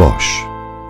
Boş,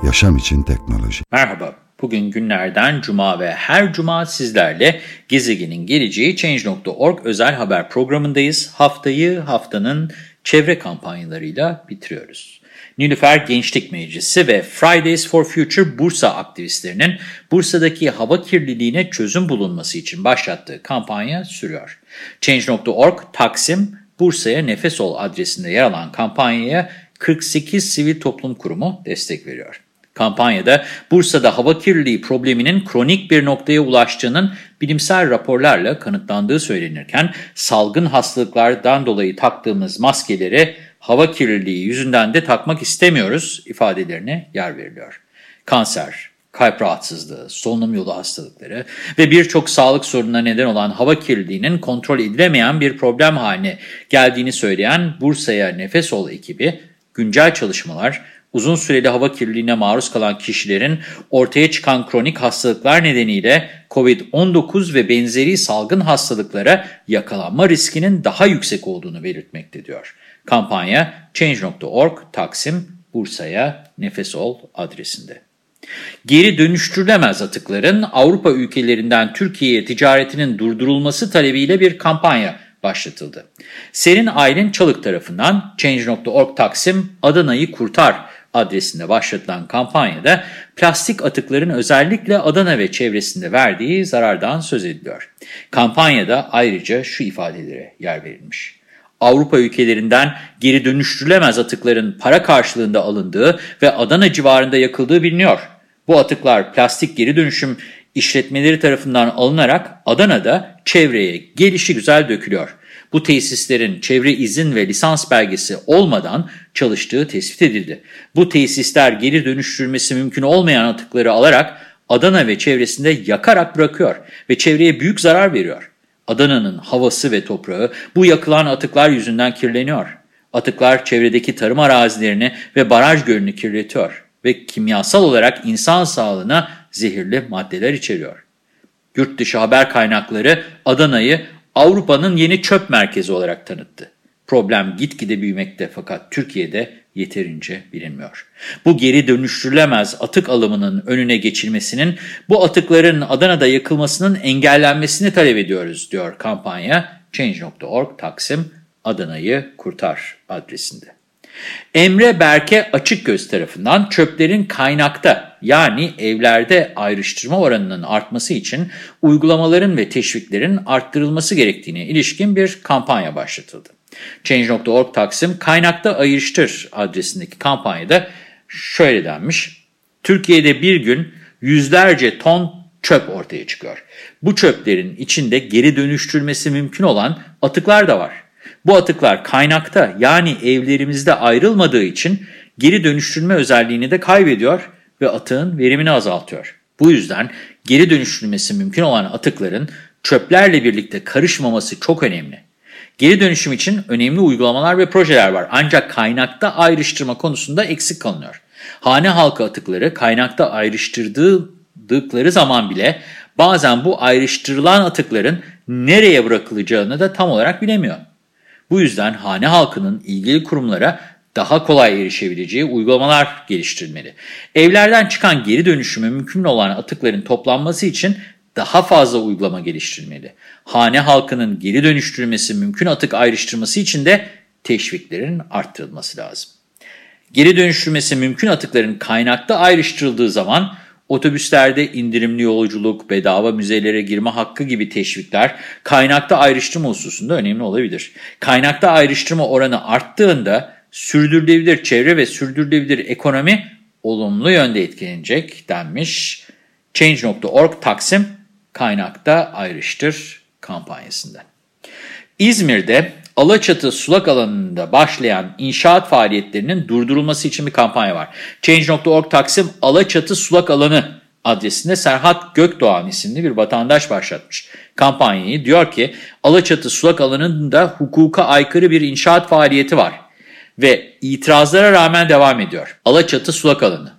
yaşam için teknoloji. Merhaba, bugün günlerden cuma ve her cuma sizlerle gezegenin geleceği Change.org özel haber programındayız. Haftayı haftanın çevre kampanyalarıyla bitiriyoruz. Nilüfer Gençlik Meclisi ve Fridays for Future Bursa aktivistlerinin Bursa'daki hava kirliliğine çözüm bulunması için başlattığı kampanya sürüyor. Change.org Taksim Bursa'ya Nefes Ol adresinde yer alan kampanyaya 48 sivil toplum kurumu destek veriyor. Kampanyada Bursa'da hava kirliliği probleminin kronik bir noktaya ulaştığının bilimsel raporlarla kanıtlandığı söylenirken salgın hastalıklardan dolayı taktığımız maskeleri hava kirliliği yüzünden de takmak istemiyoruz ifadelerine yer veriliyor. Kanser, kalp rahatsızlığı, solunum yolu hastalıkları ve birçok sağlık sorununa neden olan hava kirliliğinin kontrol edilemeyen bir problem haline geldiğini söyleyen Bursa'ya Nefes Ol ekibi, güncel çalışmalar, uzun süreli hava kirliliğine maruz kalan kişilerin ortaya çıkan kronik hastalıklar nedeniyle COVID-19 ve benzeri salgın hastalıklara yakalanma riskinin daha yüksek olduğunu belirtmekte diyor. Kampanya Change.org Taksim Bursa'ya Nefes Ol adresinde. Geri dönüştürülemez atıkların Avrupa ülkelerinden Türkiye'ye ticaretinin durdurulması talebiyle bir kampanya başlatıldı. Serin Aylin Çalık tarafından Change.org Taksim Adana'yı Kurtar adresinde başlatılan kampanyada plastik atıkların özellikle Adana ve çevresinde verdiği zarardan söz ediliyor. Kampanyada ayrıca şu ifadelere yer verilmiş. Avrupa ülkelerinden geri dönüştürülemez atıkların para karşılığında alındığı ve Adana civarında yakıldığı biliniyor. Bu atıklar plastik geri dönüşüm işletmeleri tarafından alınarak Adana'da çevreye gelişi güzel dökülüyor. Bu tesislerin çevre izin ve lisans belgesi olmadan çalıştığı tespit edildi. Bu tesisler geri dönüştürülmesi mümkün olmayan atıkları alarak Adana ve çevresinde yakarak bırakıyor ve çevreye büyük zarar veriyor. Adana'nın havası ve toprağı bu yakılan atıklar yüzünden kirleniyor. Atıklar çevredeki tarım arazilerini ve baraj gölünü kirletiyor ve kimyasal olarak insan sağlığına zehirli maddeler içeriyor. Yurt dışı haber kaynakları Adana'yı Avrupa'nın yeni çöp merkezi olarak tanıttı. Problem gitgide büyümekte fakat Türkiye'de yeterince bilinmiyor. Bu geri dönüştürülemez atık alımının önüne geçilmesinin, bu atıkların Adana'da yakılmasının engellenmesini talep ediyoruz, diyor kampanya Change.org Taksim Adana'yı Kurtar adresinde. Emre Berke Açıkgöz tarafından çöplerin kaynakta yani evlerde ayrıştırma oranının artması için uygulamaların ve teşviklerin arttırılması gerektiğine ilişkin bir kampanya başlatıldı. Change.org Taksim kaynakta ayrıştır adresindeki kampanyada şöyle denmiş. Türkiye'de bir gün yüzlerce ton çöp ortaya çıkıyor. Bu çöplerin içinde geri dönüştürülmesi mümkün olan atıklar da var. Bu atıklar kaynakta yani evlerimizde ayrılmadığı için geri dönüştürme özelliğini de kaybediyor ve atığın verimini azaltıyor. Bu yüzden geri dönüştürülmesi mümkün olan atıkların çöplerle birlikte karışmaması çok önemli. Geri dönüşüm için önemli uygulamalar ve projeler var ancak kaynakta ayrıştırma konusunda eksik kalınıyor. Hane halkı atıkları kaynakta ayrıştırdıkları zaman bile bazen bu ayrıştırılan atıkların nereye bırakılacağını da tam olarak bilemiyor. Bu yüzden hane halkının ilgili kurumlara daha kolay erişebileceği uygulamalar geliştirilmeli. Evlerden çıkan geri dönüşümü mümkün olan atıkların toplanması için daha fazla uygulama geliştirilmeli. Hane halkının geri dönüştürülmesi mümkün atık ayrıştırması için de teşviklerin arttırılması lazım. Geri dönüştürmesi mümkün atıkların kaynakta ayrıştırıldığı zaman otobüslerde indirimli yolculuk, bedava müzelere girme hakkı gibi teşvikler kaynakta ayrıştırma hususunda önemli olabilir. Kaynakta ayrıştırma oranı arttığında sürdürülebilir çevre ve sürdürülebilir ekonomi olumlu yönde etkilenecek denmiş. Change.org Taksim kaynakta ayrıştır kampanyasında. İzmir'de Alaçatı sulak alanında başlayan inşaat faaliyetlerinin durdurulması için bir kampanya var. Change.org Taksim Alaçatı sulak alanı adresinde Serhat Gökdoğan isimli bir vatandaş başlatmış kampanyayı. Diyor ki Alaçatı sulak alanında hukuka aykırı bir inşaat faaliyeti var ve itirazlara rağmen devam ediyor. Alaçatı sulak alanı,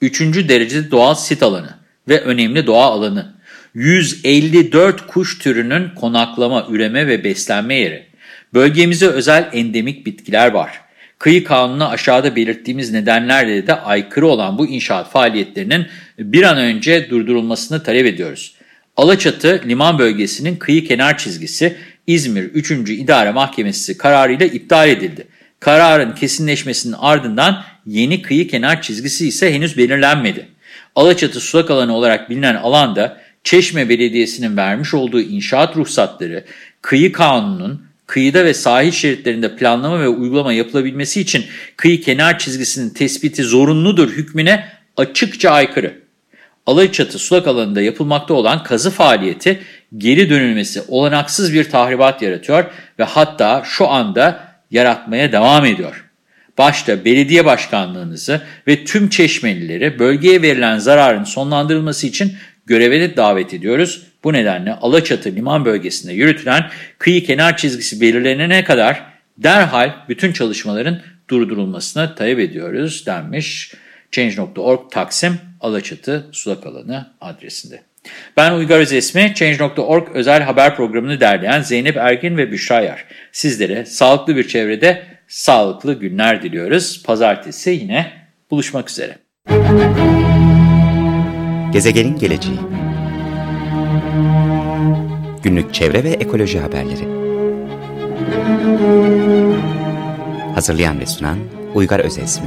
3. derecede doğal sit alanı ve önemli doğa alanı. 154 kuş türünün konaklama, üreme ve beslenme yeri. Bölgemize özel endemik bitkiler var. Kıyı kanununa aşağıda belirttiğimiz nedenlerle de aykırı olan bu inşaat faaliyetlerinin bir an önce durdurulmasını talep ediyoruz. Alaçatı liman bölgesinin kıyı kenar çizgisi İzmir 3. İdare Mahkemesi kararıyla iptal edildi. Kararın kesinleşmesinin ardından yeni kıyı kenar çizgisi ise henüz belirlenmedi. Alaçatı sulak alanı olarak bilinen alanda Çeşme Belediyesi'nin vermiş olduğu inşaat ruhsatları, kıyı kanununun kıyıda ve sahil şeritlerinde planlama ve uygulama yapılabilmesi için kıyı kenar çizgisinin tespiti zorunludur hükmüne açıkça aykırı. Alaçatı sulak alanında yapılmakta olan kazı faaliyeti geri dönülmesi olanaksız bir tahribat yaratıyor ve hatta şu anda yaratmaya devam ediyor. Başta belediye başkanlığınızı ve tüm çeşmelileri bölgeye verilen zararın sonlandırılması için göreve de davet ediyoruz. Bu nedenle Alaçatı liman bölgesinde yürütülen kıyı kenar çizgisi belirlenene kadar derhal bütün çalışmaların durdurulmasına talep ediyoruz denmiş Change.org Taksim Alaçatı Sulak Alanı adresinde. Ben Uygar Özesmi, Change.org özel haber programını derleyen Zeynep Ergin ve Büşra Yar. Sizlere sağlıklı bir çevrede sağlıklı günler diliyoruz. Pazartesi yine buluşmak üzere. Gezegenin geleceği Günlük çevre ve ekoloji haberleri Hazırlayan ve sunan Uygar Özesmi